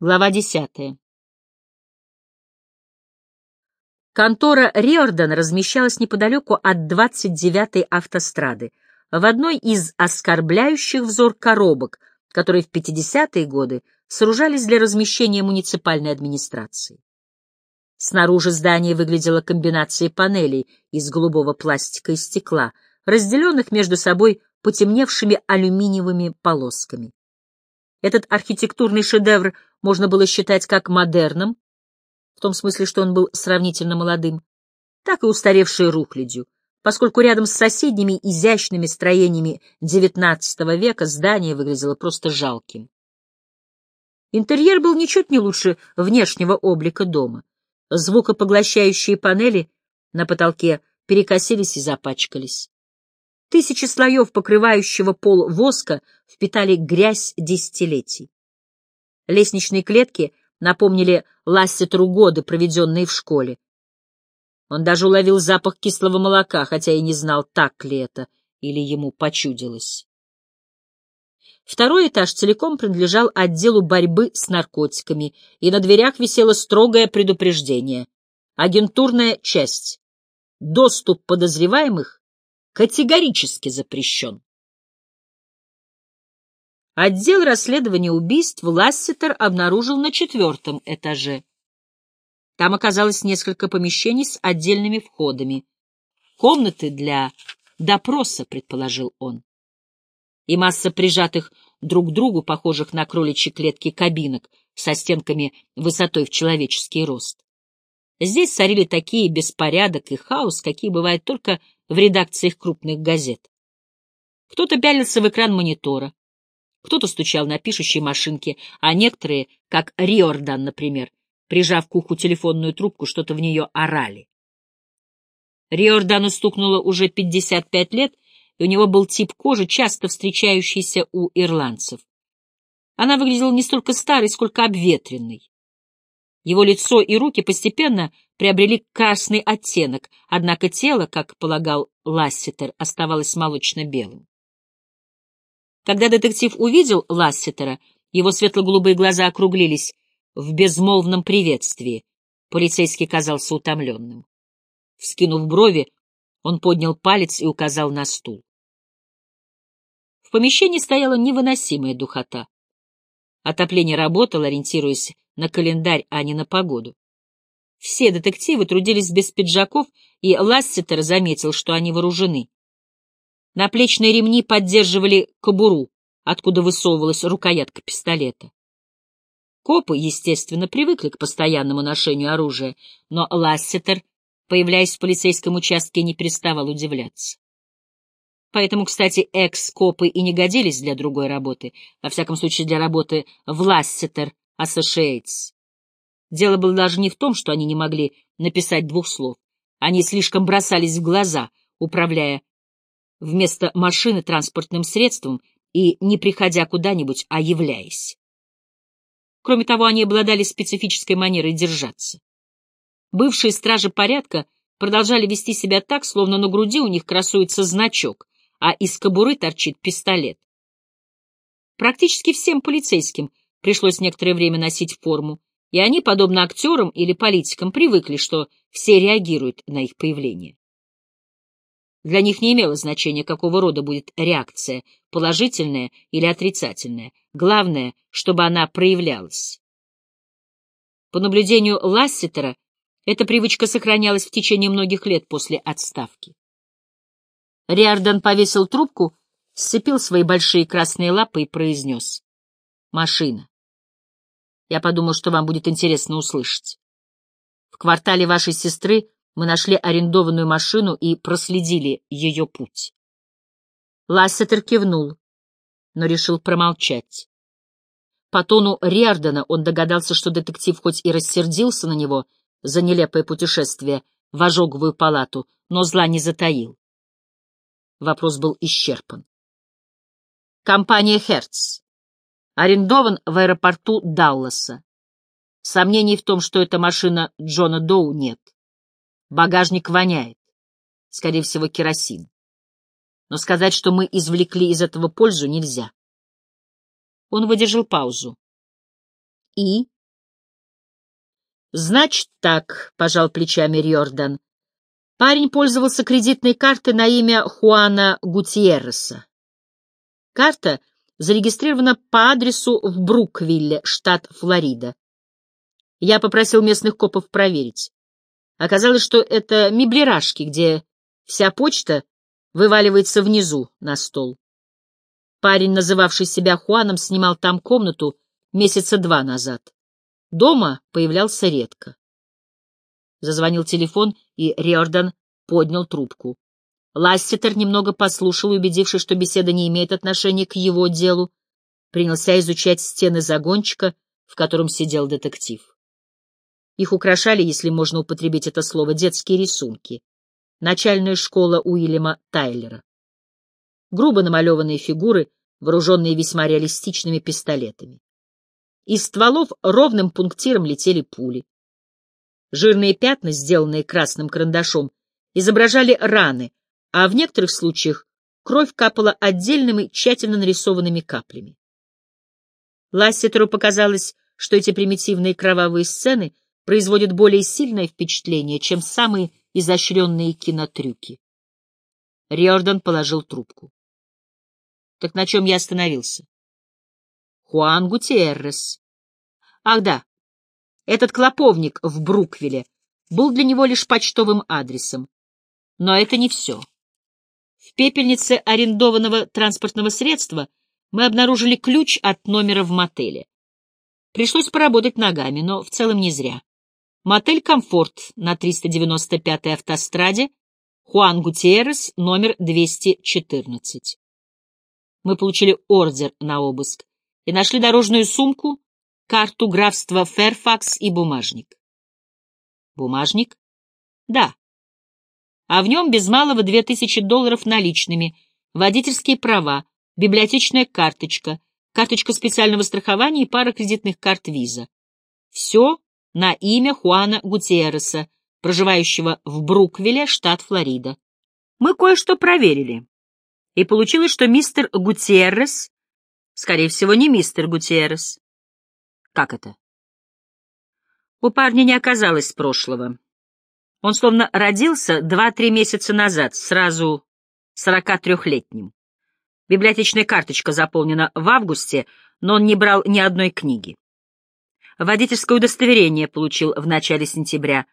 Глава десятая. Контора Риордан размещалась неподалеку от 29-й автострады, в одной из оскорбляющих взор коробок, которые в 50-е годы сооружались для размещения муниципальной администрации. Снаружи здание выглядело комбинацией панелей из голубого пластика и стекла, разделенных между собой потемневшими алюминиевыми полосками. Этот архитектурный шедевр можно было считать как модерном, в том смысле, что он был сравнительно молодым, так и устаревшей рухлядью, поскольку рядом с соседними изящными строениями XIX века здание выглядело просто жалким. Интерьер был ничуть не лучше внешнего облика дома. Звукопоглощающие панели на потолке перекосились и запачкались. Тысячи слоев покрывающего пол воска впитали грязь десятилетий. Лестничные клетки напомнили Лассетеру годы, проведенные в школе. Он даже уловил запах кислого молока, хотя и не знал, так ли это или ему почудилось. Второй этаж целиком принадлежал отделу борьбы с наркотиками, и на дверях висело строгое предупреждение. Агентурная часть. Доступ подозреваемых категорически запрещен. Отдел расследования убийств Лассетер обнаружил на четвертом этаже. Там оказалось несколько помещений с отдельными входами. Комнаты для допроса, предположил он. И масса прижатых друг к другу, похожих на кроличьи клетки кабинок, со стенками высотой в человеческий рост. Здесь царили такие беспорядок и хаос, какие бывают только в редакциях крупных газет. Кто-то пялился в экран монитора, кто-то стучал на пишущей машинке, а некоторые, как Риордан, например, прижав к уху телефонную трубку, что-то в нее орали. Риордану стукнуло уже 55 лет, и у него был тип кожи, часто встречающийся у ирландцев. Она выглядела не столько старой, сколько обветренной. Его лицо и руки постепенно приобрели красный оттенок, однако тело, как полагал Лассетер, оставалось молочно-белым. Когда детектив увидел Лассетера, его светло-голубые глаза округлились в безмолвном приветствии. Полицейский казался утомленным. Вскинув брови, он поднял палец и указал на стул. В помещении стояла невыносимая духота. Отопление работало, ориентируясь на календарь, а не на погоду. Все детективы трудились без пиджаков, и Лассетер заметил, что они вооружены. Наплечные ремни поддерживали кобуру, откуда высовывалась рукоятка пистолета. Копы, естественно, привыкли к постоянному ношению оружия, но Лассетер, появляясь в полицейском участке, не переставал удивляться. Поэтому, кстати, экс-копы и не годились для другой работы, во всяком случае для работы в Лассетер Associates. Дело было даже не в том, что они не могли написать двух слов. Они слишком бросались в глаза, управляя вместо машины транспортным средством и не приходя куда-нибудь, а являясь. Кроме того, они обладали специфической манерой держаться. Бывшие стражи порядка продолжали вести себя так, словно на груди у них красуется значок, а из кобуры торчит пистолет. Практически всем полицейским пришлось некоторое время носить форму, и они, подобно актерам или политикам, привыкли, что все реагируют на их появление. Для них не имело значения, какого рода будет реакция, положительная или отрицательная. Главное, чтобы она проявлялась. По наблюдению Лассетера, эта привычка сохранялась в течение многих лет после отставки. Риардан повесил трубку, сцепил свои большие красные лапы и произнес. «Машина. Я подумал, что вам будет интересно услышать. В квартале вашей сестры мы нашли арендованную машину и проследили ее путь. Лассетер кивнул, но решил промолчать. По тону Риардена он догадался, что детектив хоть и рассердился на него за нелепое путешествие в ожоговую палату, но зла не затаил. Вопрос был исчерпан. Компания «Херц» арендован в аэропорту Далласа. Сомнений в том, что это машина Джона Доу, нет. Багажник воняет. Скорее всего, керосин. Но сказать, что мы извлекли из этого пользу, нельзя. Он выдержал паузу. И? Значит так, — пожал плечами Риордан. Парень пользовался кредитной картой на имя Хуана Гутьерреса. Карта зарегистрирована по адресу в Бруквилле, штат Флорида. Я попросил местных копов проверить. Оказалось, что это меблерашки, где вся почта вываливается внизу на стол. Парень, называвший себя Хуаном, снимал там комнату месяца два назад. Дома появлялся редко. Зазвонил телефон, и Риордан поднял трубку. Ласситер немного послушал, убедившись, что беседа не имеет отношения к его делу, принялся изучать стены загончика, в котором сидел детектив. Их украшали, если можно употребить это слово, детские рисунки. Начальная школа Уильяма Тайлера. Грубо намалеванные фигуры, вооруженные весьма реалистичными пистолетами. Из стволов ровным пунктиром летели пули. Жирные пятна, сделанные красным карандашом, изображали раны, а в некоторых случаях кровь капала отдельными, тщательно нарисованными каплями. Лассетеру показалось, что эти примитивные кровавые сцены производят более сильное впечатление, чем самые изощренные кинотрюки. Риордан положил трубку. Так на чем я остановился? Хуан Гутиеррес. Ах да, этот клоповник в Бруквилле был для него лишь почтовым адресом. Но это не все. В пепельнице арендованного транспортного средства мы обнаружили ключ от номера в мотеле. Пришлось поработать ногами, но в целом не зря. Мотель «Комфорт» на 395-й автостраде, Хуан Гутиеррес, номер 214. Мы получили ордер на обыск и нашли дорожную сумку, карту графства Ферфакс и бумажник. Бумажник? Да. А в нем без малого две тысячи долларов наличными, водительские права, библиотечная карточка, карточка специального страхования и пара кредитных карт виза. Все на имя Хуана Гутиереса, проживающего в Бруквилле, штат Флорида. Мы кое-что проверили. И получилось, что мистер Гутиеррес Скорее всего, не мистер Гутиеррес. Как это? У парня не оказалось прошлого. Он словно родился два-три месяца назад, сразу сорока трехлетним. Библиотечная карточка заполнена в августе, но он не брал ни одной книги. Водительское удостоверение получил в начале сентября,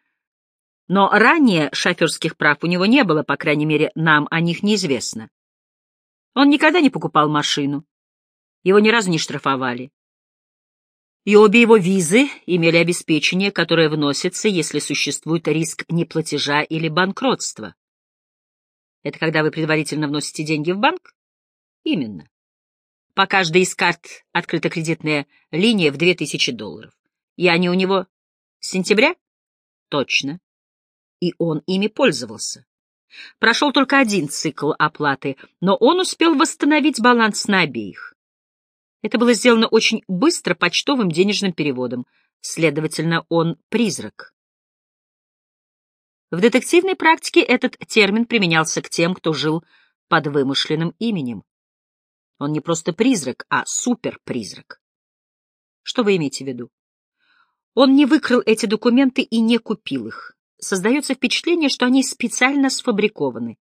но ранее шоферских прав у него не было, по крайней мере, нам о них неизвестно. Он никогда не покупал машину. Его ни разу не штрафовали. И обе его визы имели обеспечение, которое вносится, если существует риск неплатежа или банкротства. Это когда вы предварительно вносите деньги в банк? Именно. По каждой из карт открыта кредитная линия в 2000 долларов. И они у него с сентября? Точно. И он ими пользовался. Прошел только один цикл оплаты, но он успел восстановить баланс на обеих. Это было сделано очень быстро почтовым денежным переводом. Следовательно, он призрак. В детективной практике этот термин применялся к тем, кто жил под вымышленным именем. Он не просто призрак, а суперпризрак. Что вы имеете в виду? Он не выкрал эти документы и не купил их. Создается впечатление, что они специально сфабрикованы.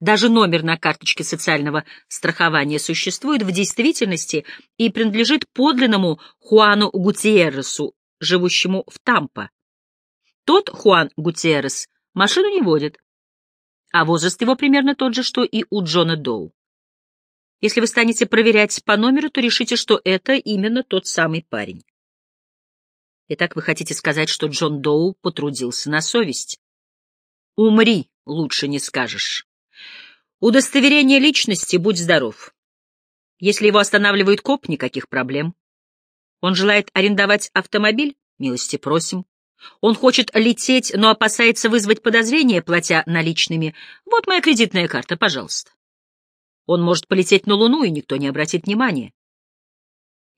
Даже номер на карточке социального страхования существует в действительности и принадлежит подлинному Хуану Гутиерресу, живущему в Тампа. Тот Хуан Гутиеррес машину не водит, а возраст его примерно тот же, что и у Джона Доу. Если вы станете проверять по номеру, то решите, что это именно тот самый парень. Итак, вы хотите сказать, что Джон Доу потрудился на совесть? Умри, лучше не скажешь. Удостоверение личности, будь здоров. Если его останавливает коп, никаких проблем. Он желает арендовать автомобиль? Милости просим. Он хочет лететь, но опасается вызвать подозрения, платя наличными. Вот моя кредитная карта, пожалуйста. Он может полететь на Луну, и никто не обратит внимания.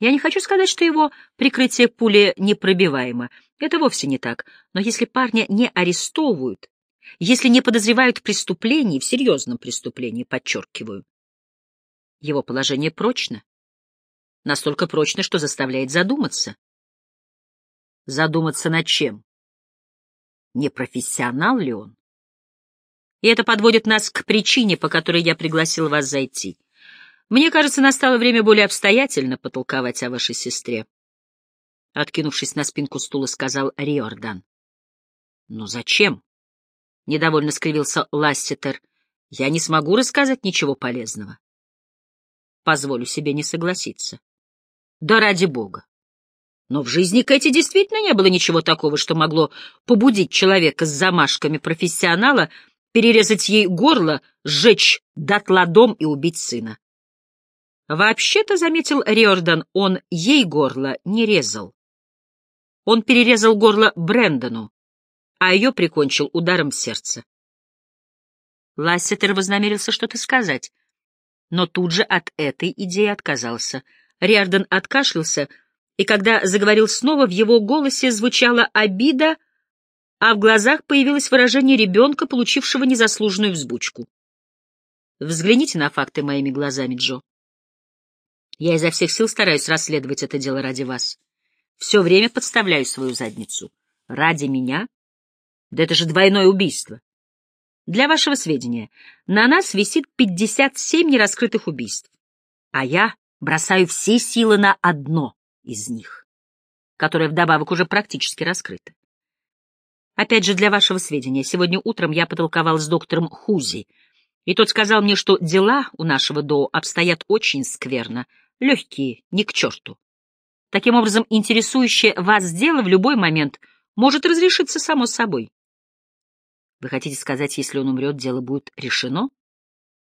Я не хочу сказать, что его прикрытие пули непробиваемо. Это вовсе не так. Но если парня не арестовывают, если не подозревают в преступлении, в серьезном преступлении, подчеркиваю. Его положение прочно. Настолько прочно, что заставляет задуматься. Задуматься над чем? Не профессионал ли он? И это подводит нас к причине, по которой я пригласил вас зайти. Мне кажется, настало время более обстоятельно потолковать о вашей сестре. Откинувшись на спинку стула, сказал Риордан. — Ну зачем? — недовольно скривился Лассетер. — Я не смогу рассказать ничего полезного. Позволю себе не согласиться. Да ради бога. Но в жизни Кэти действительно не было ничего такого, что могло побудить человека с замашками профессионала перерезать ей горло, сжечь дотла дом и убить сына. Вообще-то, заметил Риордан, он ей горло не резал. Он перерезал горло Брэндону, а ее прикончил ударом сердца. Лассетер вознамерился что-то сказать, но тут же от этой идеи отказался. Риордан откашлялся, и когда заговорил снова, в его голосе звучала обида, а в глазах появилось выражение ребенка, получившего незаслуженную взбучку. Взгляните на факты моими глазами, Джо. Я изо всех сил стараюсь расследовать это дело ради вас. Все время подставляю свою задницу. Ради меня да это же двойное убийство. Для вашего сведения, на нас висит 57 нераскрытых убийств, а я бросаю все силы на одно из них, которое вдобавок уже практически раскрыто. Опять же, для вашего сведения, сегодня утром я потолковал с доктором Хузи, и тот сказал мне, что дела у нашего Доу обстоят очень скверно, легкие, не к черту. Таким образом, интересующее вас дело в любой момент может разрешиться само собой. Вы хотите сказать, если он умрет, дело будет решено?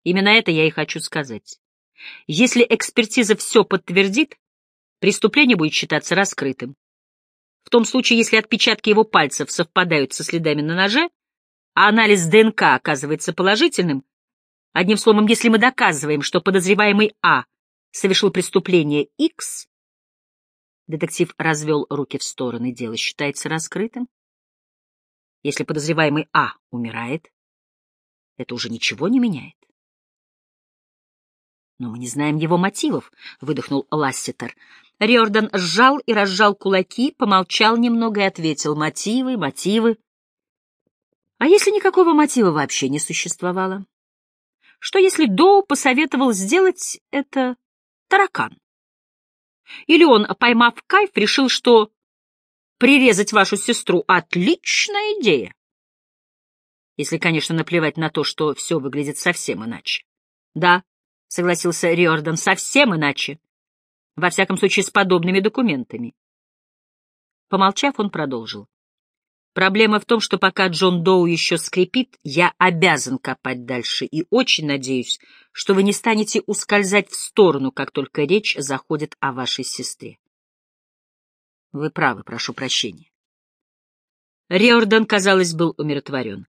Именно это я и хочу сказать. Если экспертиза все подтвердит, преступление будет считаться раскрытым. В том случае, если отпечатки его пальцев совпадают со следами на ноже, а анализ ДНК оказывается положительным, одним словом, если мы доказываем, что подозреваемый А совершил преступление X, детектив развел руки в стороны, дело считается раскрытым. Если подозреваемый А умирает, это уже ничего не меняет. Но мы не знаем его мотивов, — выдохнул Лассетер. Риордан сжал и разжал кулаки, помолчал немного и ответил. Мотивы, мотивы. А если никакого мотива вообще не существовало? Что если Доу посоветовал сделать это таракан? Или он, поймав кайф, решил, что Прирезать вашу сестру — отличная идея. Если, конечно, наплевать на то, что все выглядит совсем иначе. Да, — согласился Риордан, — совсем иначе. Во всяком случае, с подобными документами. Помолчав, он продолжил. Проблема в том, что пока Джон Доу еще скрипит, я обязан копать дальше и очень надеюсь, что вы не станете ускользать в сторону, как только речь заходит о вашей сестре. Вы правы, прошу прощения. Риордан, казалось, был умиротворен.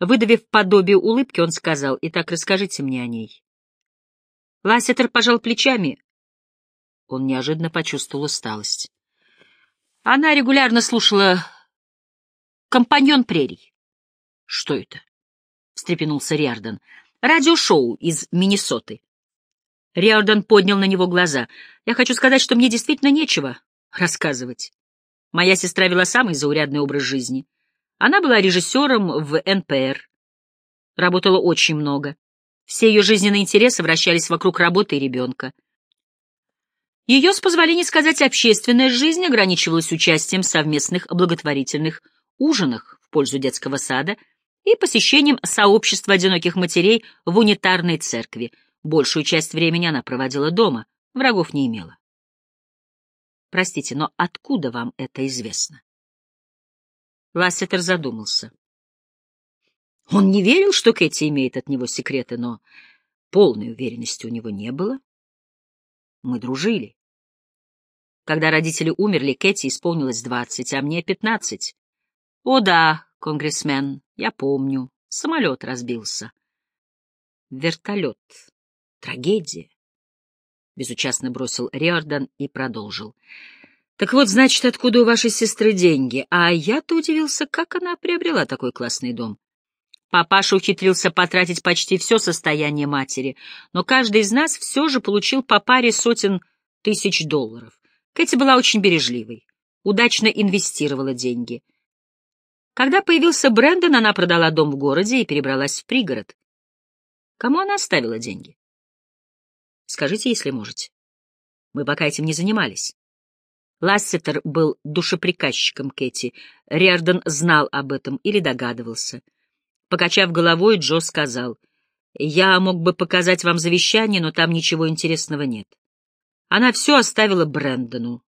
Выдавив подобие улыбки, он сказал, «Итак, расскажите мне о ней». Лассетер пожал плечами. Он неожиданно почувствовал усталость. Она регулярно слушала «Компаньон прерий». «Что это?» — встрепенулся Риордан. «Радиошоу из Миннесоты». Риордан поднял на него глаза. «Я хочу сказать, что мне действительно нечего рассказывать. Моя сестра вела самый заурядный образ жизни. Она была режиссером в НПР. Работала очень много. Все ее жизненные интересы вращались вокруг работы и ребенка. Ее, с позволения сказать, общественная жизнь ограничивалась участием в совместных благотворительных ужинах в пользу детского сада и посещением сообщества одиноких матерей в унитарной церкви. Большую часть времени она проводила дома, врагов не имела. Простите, но откуда вам это известно? Лассетер задумался. Он не верил, что Кэти имеет от него секреты, но полной уверенности у него не было. Мы дружили. Когда родители умерли, Кэти исполнилось двадцать, а мне пятнадцать. О да, конгрессмен, я помню. Самолет разбился. Вертолет. Трагедия. — безучастно бросил Риордан и продолжил. «Так вот, значит, откуда у вашей сестры деньги? А я-то удивился, как она приобрела такой классный дом. Папаша ухитрился потратить почти все состояние матери, но каждый из нас все же получил по паре сотен тысяч долларов. Кэти была очень бережливой. удачно инвестировала деньги. Когда появился Брэндон, она продала дом в городе и перебралась в пригород. Кому она оставила деньги? Скажите, если можете. Мы пока этим не занимались. Лассетер был душеприказчиком Кэти. Риордан знал об этом или догадывался. Покачав головой, Джо сказал, «Я мог бы показать вам завещание, но там ничего интересного нет. Она все оставила Брэндону.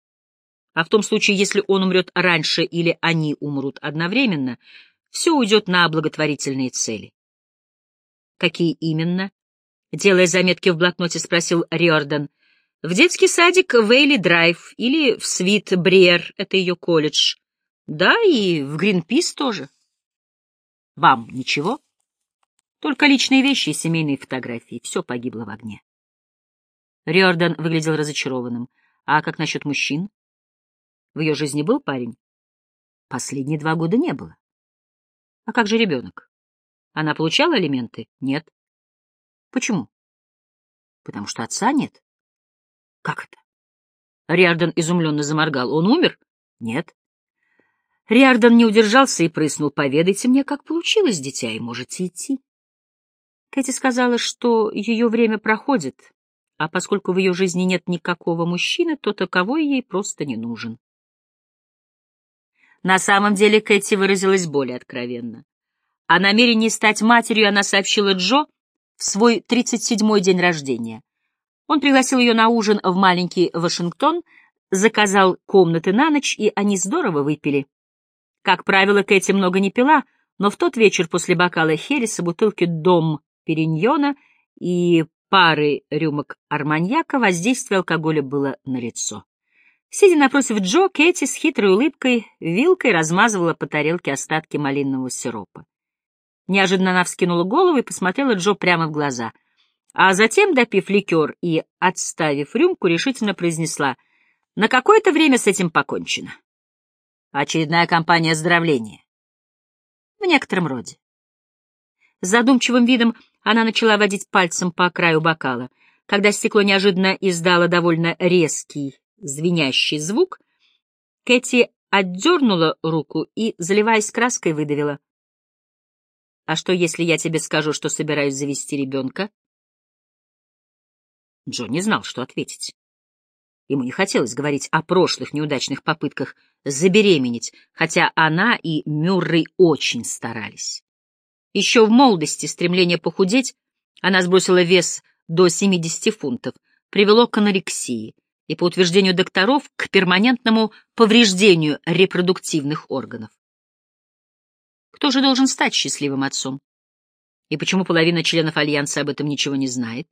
А в том случае, если он умрет раньше или они умрут одновременно, все уйдет на благотворительные цели. Какие именно? Делая заметки в блокноте, спросил Риордан. В детский садик Вейли Драйв или в Свит Бриер, это ее колледж. Да, и в Гринпис тоже. Вам ничего? Только личные вещи и семейные фотографии. Все погибло в огне. Риордан выглядел разочарованным. А как насчет мужчин? В ее жизни был парень? Последние два года не было. А как же ребенок? Она получала алименты? Нет. Почему? Потому что отца нет. Как это? Риардан изумленно заморгал. Он умер? Нет. Риардан не удержался и прыснул. Поведайте мне, как получилось, дитя, и можете идти. Кэти сказала, что ее время проходит, а поскольку в ее жизни нет никакого мужчины, то таковой ей просто не нужен. На самом деле Кэти выразилась более откровенно. О намерении стать матерью она сообщила Джо в свой 37-й день рождения. Он пригласил ее на ужин в маленький Вашингтон, заказал комнаты на ночь, и они здорово выпили. Как правило, Кэти много не пила, но в тот вечер после бокала Хереса, бутылки «Дом» Периньона и пары рюмок арманьяка воздействие алкоголя было налицо. Сидя напротив Джо, Кэти с хитрой улыбкой вилкой размазывала по тарелке остатки малинового сиропа. Неожиданно она вскинула голову и посмотрела Джо прямо в глаза, а затем, допив ликер и отставив рюмку, решительно произнесла «На какое-то время с этим покончено». Очередная кампания оздоровления. В некотором роде. С задумчивым видом она начала водить пальцем по краю бокала. Когда стекло неожиданно издало довольно резкий звенящий звук, Кэти отдернула руку и, заливаясь краской, выдавила. «А что, если я тебе скажу, что собираюсь завести ребенка?» Джо не знал, что ответить. Ему не хотелось говорить о прошлых неудачных попытках забеременеть, хотя она и Мюррей очень старались. Еще в молодости стремление похудеть, она сбросила вес до 70 фунтов, привело к анорексии, и, по утверждению докторов, к перманентному повреждению репродуктивных органов. Кто же должен стать счастливым отцом? И почему половина членов Альянса об этом ничего не знает?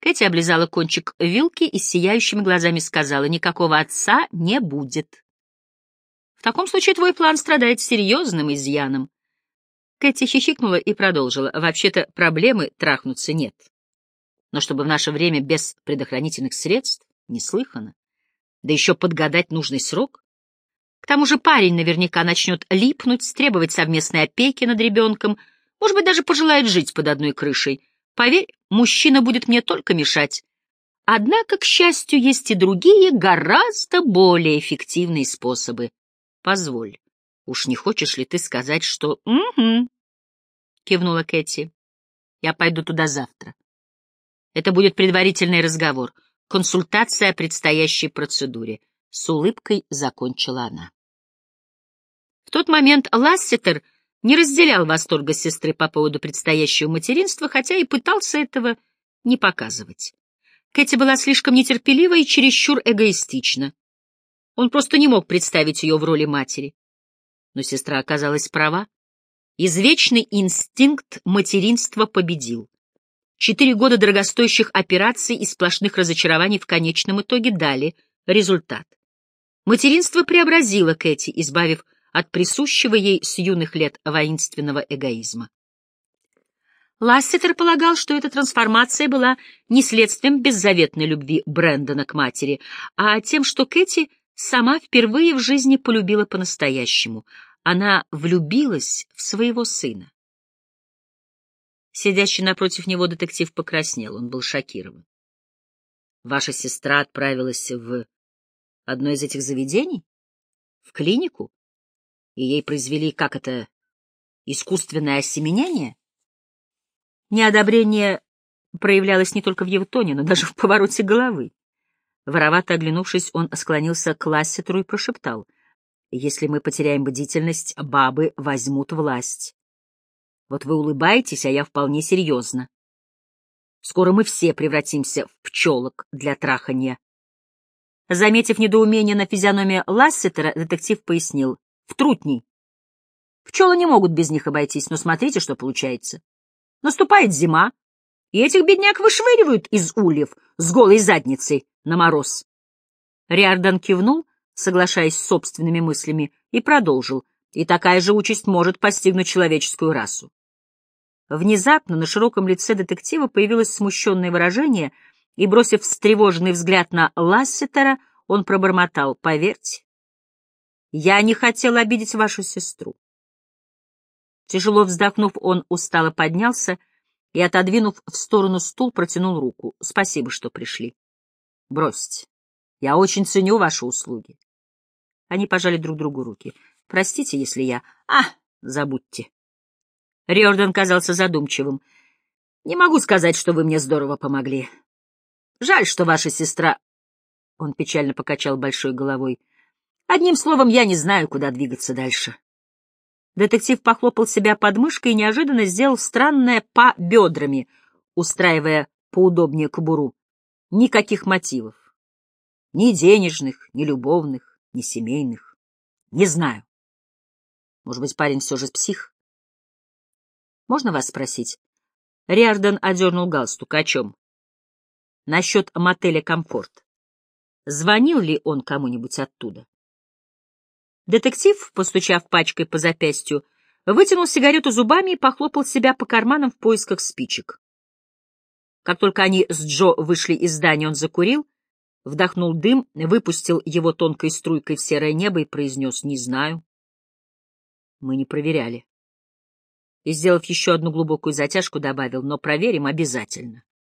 Кэти облизала кончик вилки и с сияющими глазами сказала, никакого отца не будет. В таком случае твой план страдает серьезным изъяном. Кэти хихикнула и продолжила. Вообще-то проблемы трахнуться нет но чтобы в наше время без предохранительных средств неслыханно. Да еще подгадать нужный срок. К тому же парень наверняка начнет липнуть, требовать совместной опеки над ребенком, может быть, даже пожелает жить под одной крышей. Поверь, мужчина будет мне только мешать. Однако, к счастью, есть и другие, гораздо более эффективные способы. Позволь, уж не хочешь ли ты сказать, что... — Угу, — кивнула Кэти. — Я пойду туда завтра. Это будет предварительный разговор, консультация о предстоящей процедуре. С улыбкой закончила она. В тот момент Лассетер не разделял восторга сестры по поводу предстоящего материнства, хотя и пытался этого не показывать. Кэти была слишком нетерпелива и чересчур эгоистична. Он просто не мог представить ее в роли матери. Но сестра оказалась права. Извечный инстинкт материнства победил. Четыре года дорогостоящих операций и сплошных разочарований в конечном итоге дали результат. Материнство преобразило Кэти, избавив от присущего ей с юных лет воинственного эгоизма. Лассетер полагал, что эта трансформация была не следствием беззаветной любви Брэндона к матери, а тем, что Кэти сама впервые в жизни полюбила по-настоящему. Она влюбилась в своего сына. Сидящий напротив него детектив покраснел, он был шокирован. Ваша сестра отправилась в... одно из этих заведений? В клинику? И ей произвели, как это, искусственное осеменение? Неодобрение проявлялось не только в его тоне, но даже в повороте головы. Воровато оглянувшись, он склонился к Лассетеру и прошептал. «Если мы потеряем бдительность, бабы возьмут власть. Вот вы улыбаетесь, а я вполне серьезно. Скоро мы все превратимся в пчелок для траханья». Заметив недоумение на физиономии Лассетера, детектив пояснил. «В трутней. Пчелы не могут без них обойтись, но смотрите, что получается. Наступает зима, и этих бедняк вышвыривают из ульев с голой задницей на мороз. Риордан кивнул, соглашаясь с собственными мыслями, и продолжил, и такая же участь может постигнуть человеческую расу. Внезапно на широком лице детектива появилось смущенное выражение, и, бросив встревоженный взгляд на Лассетера, он пробормотал, «Поверьте, я не хотел обидеть вашу сестру. Тяжело вздохнув, он устало поднялся отодвинув в сторону стул, протянул руку. «Спасибо, что пришли. Бросьте. Я очень ценю ваши услуги». Они пожали друг другу руки. «Простите, если я...» «А, забудьте». Риордан казался задумчивым. «Не могу сказать, что вы мне здорово помогли. Жаль, что ваша сестра...» Он печально покачал большой головой. «Одним словом, я не знаю, куда двигаться дальше». Детектив похлопал себя под мышкой и неожиданно сделал странное «па» бедрами, устраивая поудобнее кобуру. Никаких мотивов. Ни денежных, ни любовных, ни семейных. Не знаю. Может быть, парень все же псих? Можно вас спросить? Риарден одернул галстук. О чем? Насчет мотеля «Комфорт». Звонил ли он кому-нибудь оттуда? Детектив, постучав пачкой по запястью, вытянул сигарету зубами и похлопал себя по карманам в поисках спичек. Как только они с Джо вышли из здания, он закурил, вдохнул дым, выпустил его тонкой струйкой в серое небо и произнес «Не знаю». Мы не проверяли. И, сделав еще одну глубокую затяжку, добавил «Но проверим обязательно».